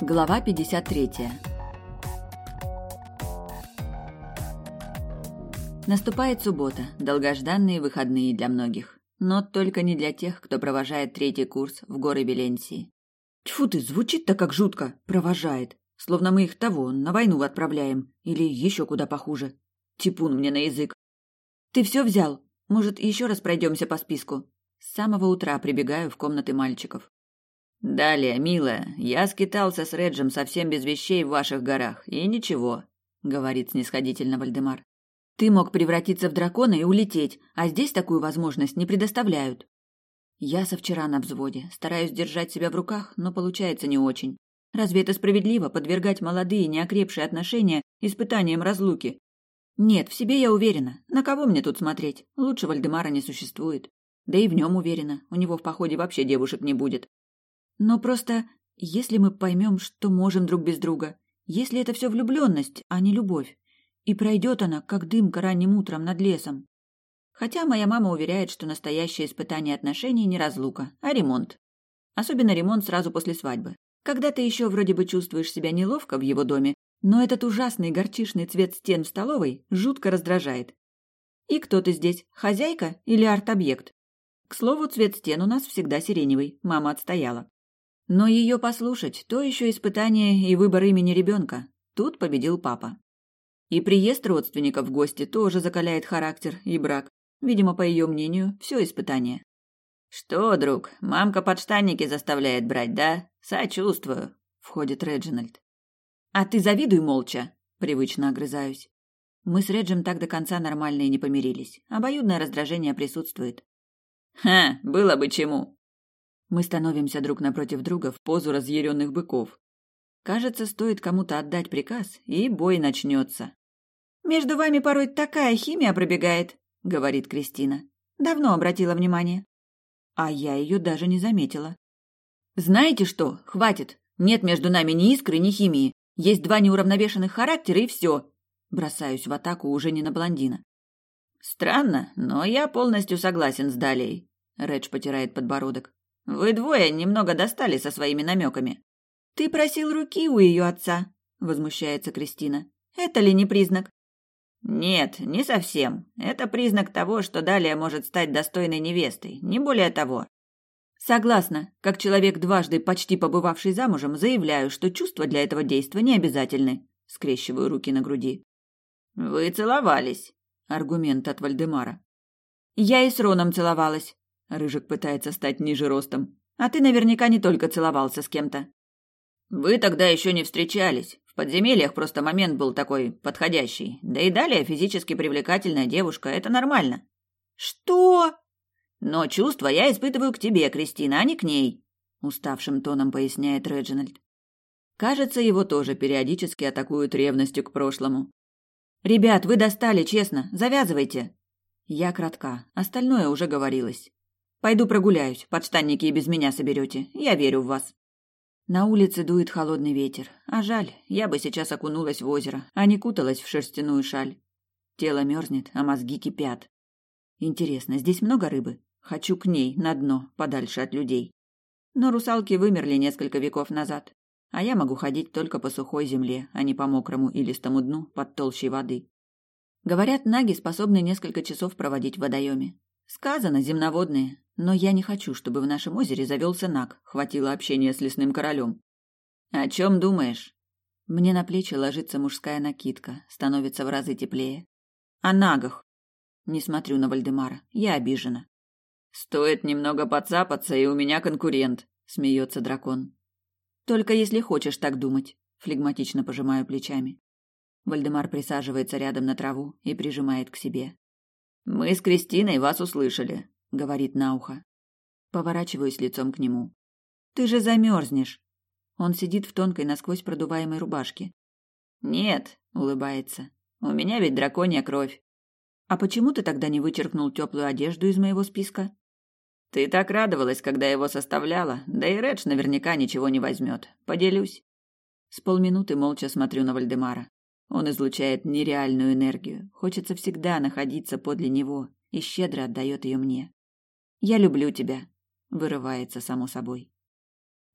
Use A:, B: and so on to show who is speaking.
A: Глава 53. Наступает суббота, долгожданные выходные для многих. Но только не для тех, кто провожает третий курс в горы Веленсии. Тьфу ты, звучит-то как жутко. Провожает. Словно мы их того, на войну отправляем. Или еще куда похуже. Типун мне на язык. Ты все взял? Может, еще раз пройдемся по списку? С самого утра прибегаю в комнаты мальчиков. Далее, милая, я скитался с Реджем совсем без вещей в ваших горах, и ничего, говорит снисходительно Вальдемар. Ты мог превратиться в дракона и улететь, а здесь такую возможность не предоставляют. Я со вчера на взводе, стараюсь держать себя в руках, но получается не очень. Разве это справедливо подвергать молодые неокрепшие отношения испытаниям разлуки? Нет, в себе я уверена. На кого мне тут смотреть? Лучше Вальдемара не существует. Да и в нем уверена. У него в походе вообще девушек не будет. Но просто, если мы поймем, что можем друг без друга, если это все влюбленность, а не любовь, и пройдет она, как дымка ранним утром над лесом. Хотя моя мама уверяет, что настоящее испытание отношений не разлука, а ремонт. Особенно ремонт сразу после свадьбы. Когда ты еще вроде бы чувствуешь себя неловко в его доме, но этот ужасный горчишный цвет стен в столовой жутко раздражает. И кто ты здесь, хозяйка или арт-объект? К слову, цвет стен у нас всегда сиреневый, мама отстояла. Но ее послушать – то еще испытание и выбор имени ребенка. Тут победил папа. И приезд родственников в гости тоже закаляет характер и брак. Видимо, по ее мнению, все испытание. «Что, друг, мамка подштанники заставляет брать, да? Сочувствую», – входит Реджинальд. «А ты завидуй молча», – привычно огрызаюсь. Мы с Реджем так до конца нормально и не помирились. Обоюдное раздражение присутствует. «Ха, было бы чему», мы становимся друг напротив друга в позу разъяренных быков. Кажется, стоит кому-то отдать приказ, и бой начнется. «Между вами порой такая химия пробегает», — говорит Кристина. «Давно обратила внимание». А я ее даже не заметила. «Знаете что? Хватит. Нет между нами ни искры, ни химии. Есть два неуравновешенных характера, и все». Бросаюсь в атаку уже не на блондина. «Странно, но я полностью согласен с Далей», — Редж потирает подбородок. Вы двое немного достали со своими намеками. Ты просил руки у ее отца, возмущается Кристина. Это ли не признак? Нет, не совсем. Это признак того, что далее может стать достойной невестой, не более того. Согласна. Как человек дважды почти побывавший замужем, заявляю, что чувства для этого действия не обязательны. Скрещиваю руки на груди. Вы целовались. Аргумент от Вальдемара. Я и с Роном целовалась. Рыжик пытается стать ниже ростом. А ты наверняка не только целовался с кем-то. Вы тогда еще не встречались. В подземельях просто момент был такой подходящий. Да и далее физически привлекательная девушка это нормально. Что? Но чувства я испытываю к тебе, Кристина, а не к ней, уставшим тоном поясняет Реджинальд. Кажется, его тоже периодически атакуют ревностью к прошлому. Ребят, вы достали, честно. Завязывайте. Я кратка, остальное уже говорилось. Пойду прогуляюсь, подштанники и без меня соберете. Я верю в вас. На улице дует холодный ветер. А жаль, я бы сейчас окунулась в озеро, а не куталась в шерстяную шаль. Тело мерзнет, а мозги кипят. Интересно, здесь много рыбы? Хочу к ней, на дно, подальше от людей. Но русалки вымерли несколько веков назад. А я могу ходить только по сухой земле, а не по мокрому и листому дну под толщей воды. Говорят, наги способны несколько часов проводить в водоеме. Сказано, земноводные, но я не хочу, чтобы в нашем озере завелся наг, хватило общения с лесным королем. О чем думаешь? Мне на плечи ложится мужская накидка, становится в разы теплее. О нагах. Не смотрю на Вальдемара, я обижена. Стоит немного подцапаться, и у меня конкурент, смеется дракон. Только если хочешь так думать, флегматично пожимаю плечами. Вальдемар присаживается рядом на траву и прижимает к себе. Мы с Кристиной вас услышали, говорит на ухо. Поворачиваюсь лицом к нему. Ты же замерзнешь. Он сидит в тонкой насквозь продуваемой рубашке. Нет, улыбается. У меня ведь драконья кровь. А почему ты тогда не вычеркнул теплую одежду из моего списка? Ты так радовалась, когда его составляла, да и Редж наверняка ничего не возьмет. Поделюсь. С полминуты молча смотрю на Вальдемара. Он излучает нереальную энергию. Хочется всегда находиться подле него и щедро отдает ее мне. «Я люблю тебя», — вырывается само собой.